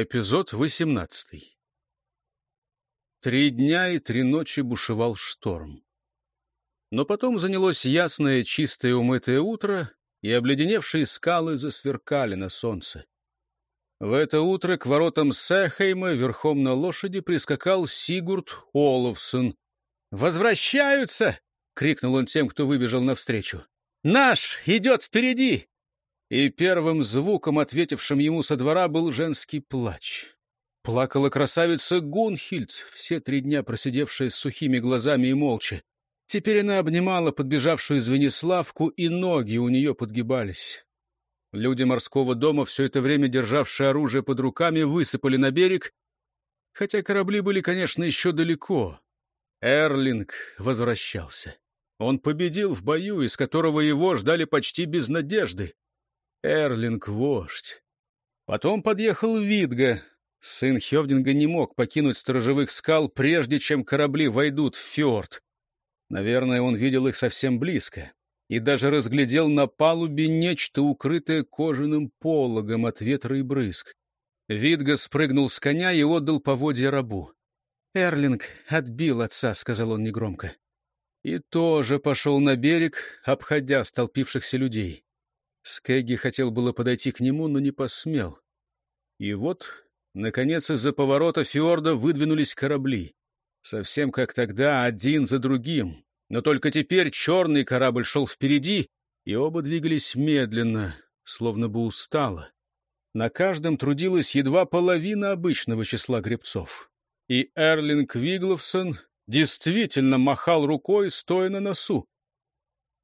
Эпизод 18 Три дня и три ночи бушевал шторм. Но потом занялось ясное, чистое, умытое утро, и обледеневшие скалы засверкали на солнце. В это утро к воротам Сэхейма верхом на лошади прискакал Сигурд Оловсон. «Возвращаются!» — крикнул он тем, кто выбежал навстречу. «Наш идет впереди!» И первым звуком, ответившим ему со двора, был женский плач. Плакала красавица Гунхильд, все три дня просидевшая с сухими глазами и молча. Теперь она обнимала подбежавшую Звениславку, и ноги у нее подгибались. Люди морского дома, все это время державшие оружие под руками, высыпали на берег, хотя корабли были, конечно, еще далеко. Эрлинг возвращался. Он победил в бою, из которого его ждали почти без надежды. Эрлинг — вождь. Потом подъехал Видга. Сын Хевдинга не мог покинуть сторожевых скал, прежде чем корабли войдут в фьорд. Наверное, он видел их совсем близко и даже разглядел на палубе нечто, укрытое кожаным пологом от ветра и брызг. Видга спрыгнул с коня и отдал поводья рабу. «Эрлинг отбил отца», — сказал он негромко. И тоже пошел на берег, обходя столпившихся людей. Скэгги хотел было подойти к нему, но не посмел. И вот, наконец, из-за поворота фьорда выдвинулись корабли. Совсем как тогда, один за другим. Но только теперь черный корабль шел впереди, и оба двигались медленно, словно бы устало. На каждом трудилась едва половина обычного числа гребцов. И Эрлинг Вигловсон действительно махал рукой, стоя на носу.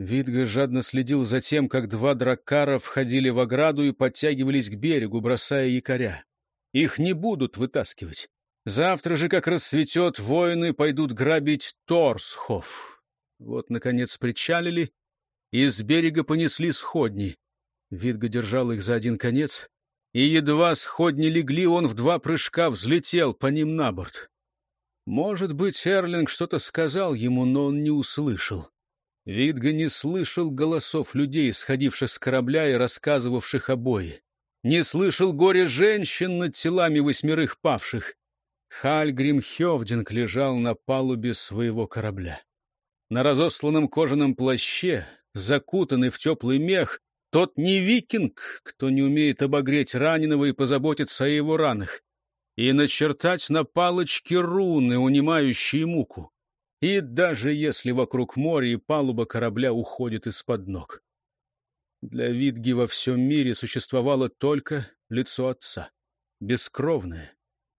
Видга жадно следил за тем, как два дракара входили в ограду и подтягивались к берегу, бросая якоря. Их не будут вытаскивать. Завтра же, как рассветет, воины пойдут грабить Торсхов. Вот, наконец, причалили, и с берега понесли сходни. Видга держал их за один конец, и едва сходни легли, он в два прыжка взлетел по ним на борт. Может быть, Эрлинг что-то сказал ему, но он не услышал. Видга не слышал голосов людей, сходивших с корабля и рассказывавших о бое. Не слышал горе женщин над телами восьмерых павших. Хальгрим Хевдинг лежал на палубе своего корабля. На разосланном кожаном плаще, закутанный в теплый мех, тот не викинг, кто не умеет обогреть раненого и позаботиться о его ранах, и начертать на палочке руны, унимающие муку и даже если вокруг моря и палуба корабля уходит из-под ног. Для Видги во всем мире существовало только лицо отца, бескровное,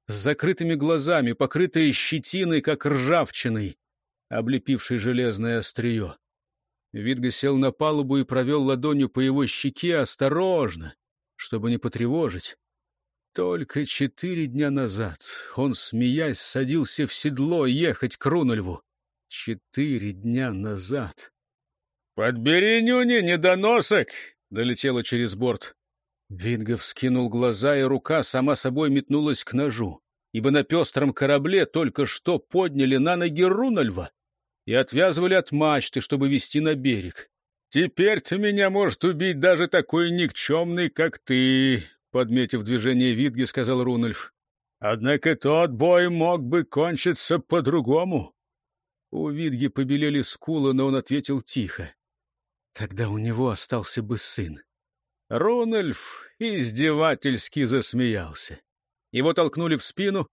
с закрытыми глазами, покрытое щетиной, как ржавчиной, облепившей железное острие. Видга сел на палубу и провел ладонью по его щеке осторожно, чтобы не потревожить. Только четыре дня назад он, смеясь, садился в седло ехать к Рунульву. Четыре дня назад. «Подбери нюни, недоносок!» — долетело через борт. Вингов скинул глаза, и рука сама собой метнулась к ножу, ибо на пестром корабле только что подняли на ноги Рунальва и отвязывали от мачты, чтобы вести на берег. «Теперь ты меня может убить даже такой никчемный, как ты», — подметив движение Витги, сказал Рунальф. «Однако тот бой мог бы кончиться по-другому. У Видги побелели скулы, но он ответил тихо. Тогда у него остался бы сын. Рональф издевательски засмеялся. Его толкнули в спину,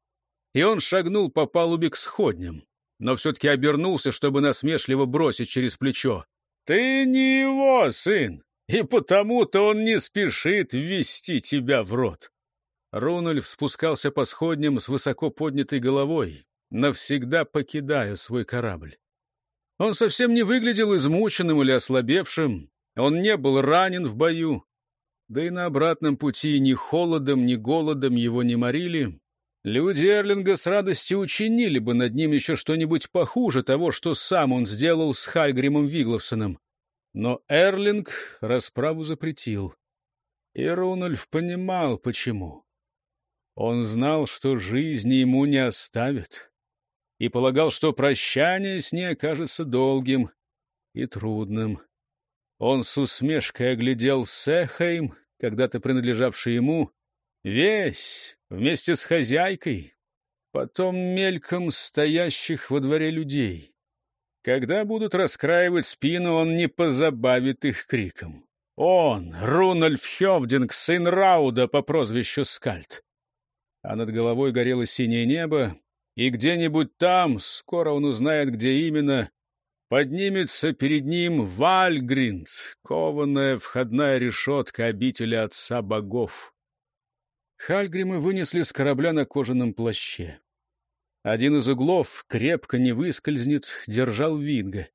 и он шагнул по палубе к сходням, но все-таки обернулся, чтобы насмешливо бросить через плечо. «Ты не его сын, и потому-то он не спешит ввести тебя в рот». Рональф спускался по сходням с высоко поднятой головой, навсегда покидая свой корабль. Он совсем не выглядел измученным или ослабевшим, он не был ранен в бою, да и на обратном пути ни холодом, ни голодом его не морили. Люди Эрлинга с радостью учинили бы над ним еще что-нибудь похуже того, что сам он сделал с Хальгримом Вигловсоном. Но Эрлинг расправу запретил. И Рунольф понимал, почему. Он знал, что жизни ему не оставят и полагал, что прощание с ней окажется долгим и трудным. Он с усмешкой оглядел Сехейм, когда-то принадлежавший ему, Весь, вместе с хозяйкой, потом мельком стоящих во дворе людей. Когда будут раскраивать спину, он не позабавит их криком. Он, Рунальф Хевдинг, сын Рауда по прозвищу Скальд. А над головой горело синее небо, и где-нибудь там, скоро он узнает, где именно, поднимется перед ним Вальгринд, кованая входная решетка обители отца богов. Хальгримы вынесли с корабля на кожаном плаще. Один из углов крепко не выскользнет, держал Винга.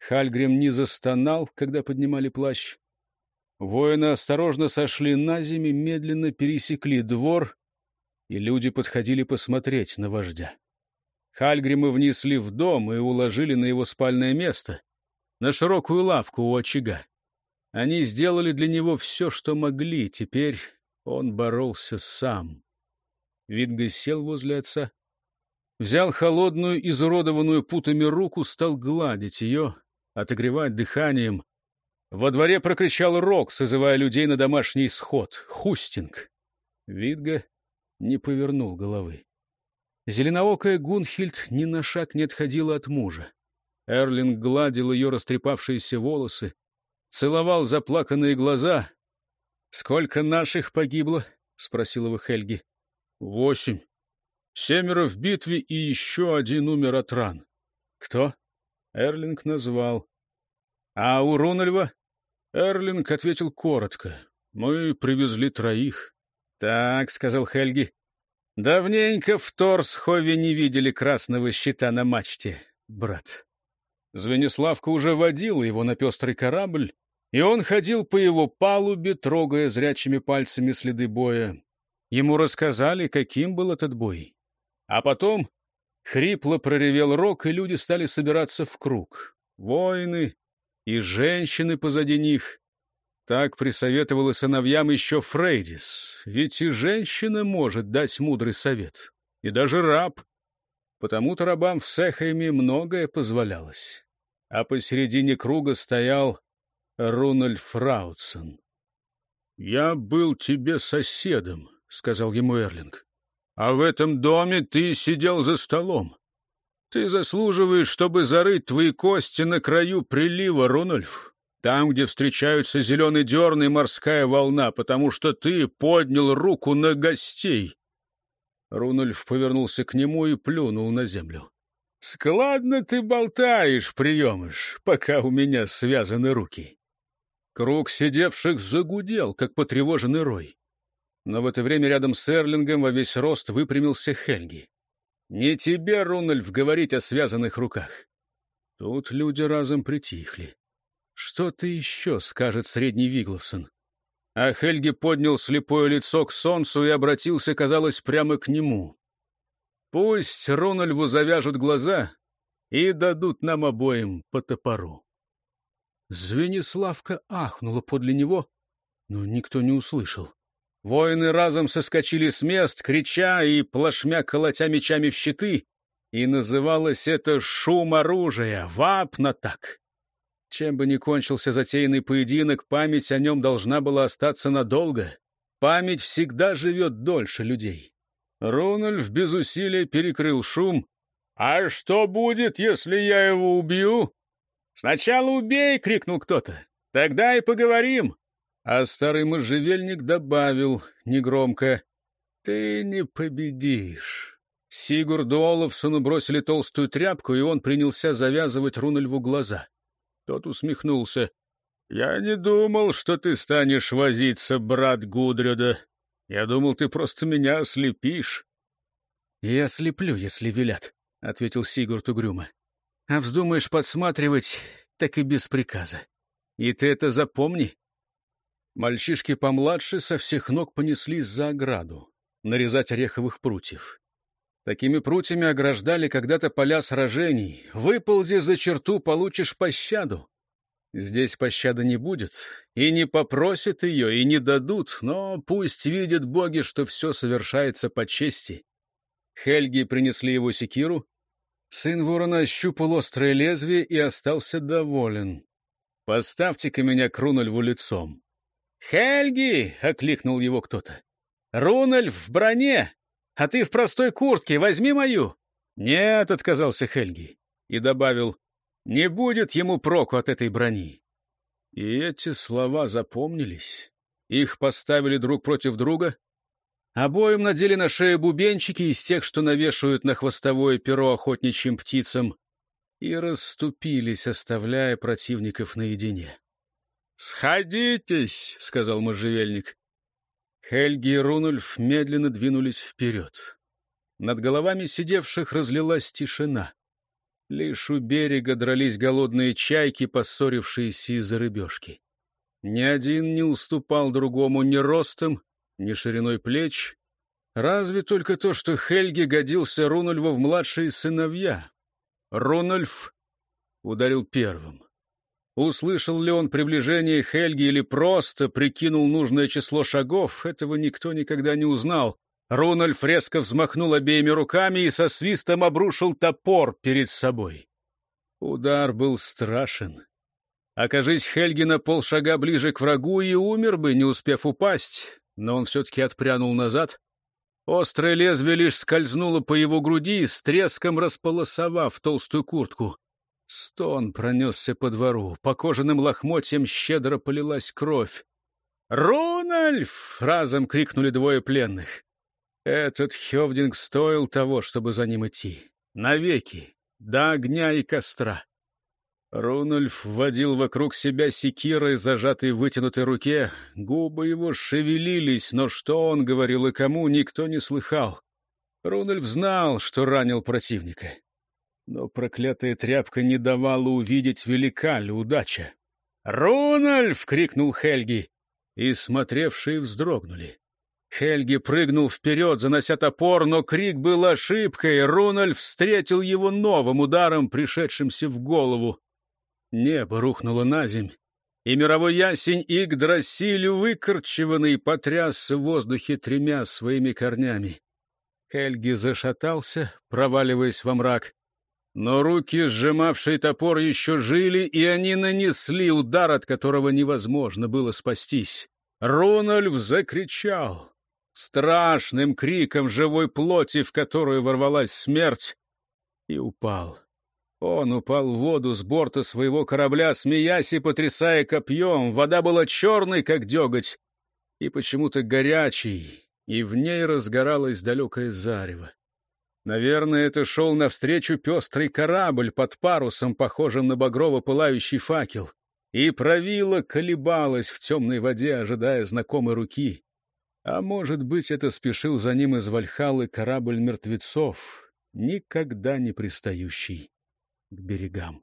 Хальгрим не застонал, когда поднимали плащ. Воины осторожно сошли на землю, медленно пересекли двор, и люди подходили посмотреть на вождя. Хальгрима внесли в дом и уложили на его спальное место, на широкую лавку у очага. Они сделали для него все, что могли, теперь он боролся сам. Видга сел возле отца, взял холодную, изуродованную путами руку, стал гладить ее, отогревать дыханием. Во дворе прокричал Рок, созывая людей на домашний сход. Хустинг. Видга не повернул головы. Зеленоокая Гунхильд ни на шаг не отходила от мужа. Эрлинг гладил ее растрепавшиеся волосы, целовал заплаканные глаза. — Сколько наших погибло? — спросила вы Хельги. — Восемь. Семеро в битве и еще один умер от ран. — Кто? Эрлинг назвал. — А у Рунальва? Эрлинг ответил коротко. — Мы привезли троих. — Так, — сказал Хельги. — Давненько в Торсхове не видели красного щита на мачте, брат. Звениславка уже водила его на пестрый корабль, и он ходил по его палубе, трогая зрячими пальцами следы боя. Ему рассказали, каким был этот бой. А потом хрипло проревел рог, и люди стали собираться в круг. Воины и женщины позади них. Так присоветовала сыновьям еще Фрейдис, ведь и женщина может дать мудрый совет, и даже раб. Потому-то рабам в Сехайме многое позволялось. А посередине круга стоял Рунальф Раутсон. «Я был тебе соседом», — сказал ему Эрлинг. «А в этом доме ты сидел за столом. Ты заслуживаешь, чтобы зарыть твои кости на краю прилива, Рунальф. Там, где встречаются зеленый дерн и морская волна, потому что ты поднял руку на гостей. Рунольф повернулся к нему и плюнул на землю. — Складно ты болтаешь, приемыш, пока у меня связаны руки. Круг сидевших загудел, как потревоженный рой. Но в это время рядом с Эрлингом во весь рост выпрямился Хельги. «Не тебе, Рунольф, говорить о связанных руках». Тут люди разом притихли. Что ты еще скажет средний Вигловсон? А Хельги поднял слепое лицо к солнцу и обратился, казалось, прямо к нему. Пусть Рональву завяжут глаза и дадут нам обоим по топору. Звениславка ахнула подле него, но никто не услышал. Воины разом соскочили с мест, крича и плашмя колотя мечами в щиты, и называлось это «шум оружия», вапна так. Чем бы ни кончился затеянный поединок, память о нем должна была остаться надолго. Память всегда живет дольше людей. Рональд без усилия перекрыл шум. «А что будет, если я его убью?» «Сначала убей!» — крикнул кто-то. «Тогда и поговорим!» А старый можжевельник добавил негромко. «Ты не победишь!» Сигурду Олафсону бросили толстую тряпку, и он принялся завязывать Рунальву глаза. Тот усмехнулся. «Я не думал, что ты станешь возиться, брат Гудрюда. Я думал, ты просто меня ослепишь». «Я ослеплю, если велят», — ответил Сигурд угрюмо. «А вздумаешь подсматривать, так и без приказа. И ты это запомни». Мальчишки помладше со всех ног понеслись за ограду, нарезать ореховых прутьев. Такими прутьями ограждали когда-то поля сражений. Выползи за черту, получишь пощаду. Здесь пощады не будет, и не попросят ее, и не дадут, но пусть видят боги, что все совершается по чести. Хельги принесли его секиру. Сын ворона ощупал острое лезвие и остался доволен. «Поставьте-ка меня к Рунальву лицом». «Хельги!» — окликнул его кто-то. Рунальф в броне, а ты в простой куртке, возьми мою!» «Нет», — отказался Хельги и добавил, «не будет ему проку от этой брони». И эти слова запомнились. Их поставили друг против друга. Обоим надели на шею бубенчики из тех, что навешивают на хвостовое перо охотничьим птицам, и расступились, оставляя противников наедине. «Сходитесь!» — сказал можжевельник. Хельги и Рунульф медленно двинулись вперед. Над головами сидевших разлилась тишина. Лишь у берега дрались голодные чайки, поссорившиеся из-за рыбешки. Ни один не уступал другому ни ростом, ни шириной плеч. Разве только то, что Хельги годился Рунульву в младшие сыновья. Рунульф ударил первым. Услышал ли он приближение Хельги или просто прикинул нужное число шагов, этого никто никогда не узнал. Рунольф резко взмахнул обеими руками и со свистом обрушил топор перед собой. Удар был страшен. Окажись Хельги на полшага ближе к врагу и умер бы, не успев упасть, но он все-таки отпрянул назад. Острое лезвие лишь скользнуло по его груди, с треском располосовав толстую куртку. Стон пронесся по двору, по кожаным лохмотьям щедро полилась кровь. «Рунальф!» — разом крикнули двое пленных. Этот Хевдинг стоил того, чтобы за ним идти. Навеки, до огня и костра. Рунульф вводил вокруг себя секирой, зажатой в вытянутой руке. Губы его шевелились, но что он говорил и кому, никто не слыхал. Рунульф знал, что ранил противника. Но проклятая тряпка не давала увидеть, велика ли удача. «Рунальф!» — крикнул Хельги, и смотревшие вздрогнули. Хельги прыгнул вперед, занося топор, но крик был ошибкой. Рунальф встретил его новым ударом, пришедшимся в голову. Небо рухнуло на земь, и мировой ясень Игдрасиль, выкорчеванный, потрясся в воздухе тремя своими корнями. Хельги зашатался, проваливаясь во мрак. Но руки, сжимавшие топор, еще жили, и они нанесли удар, от которого невозможно было спастись. Рональв закричал страшным криком живой плоти, в которую ворвалась смерть, и упал. Он упал в воду с борта своего корабля, смеясь и потрясая копьем. Вода была черной, как деготь, и почему-то горячей, и в ней разгоралось далекое зарево. Наверное, это шел навстречу пестрый корабль под парусом, похожим на багрово-пылающий факел. И правила колебалась в темной воде, ожидая знакомой руки. А может быть, это спешил за ним из Вальхалы корабль мертвецов, никогда не пристающий к берегам.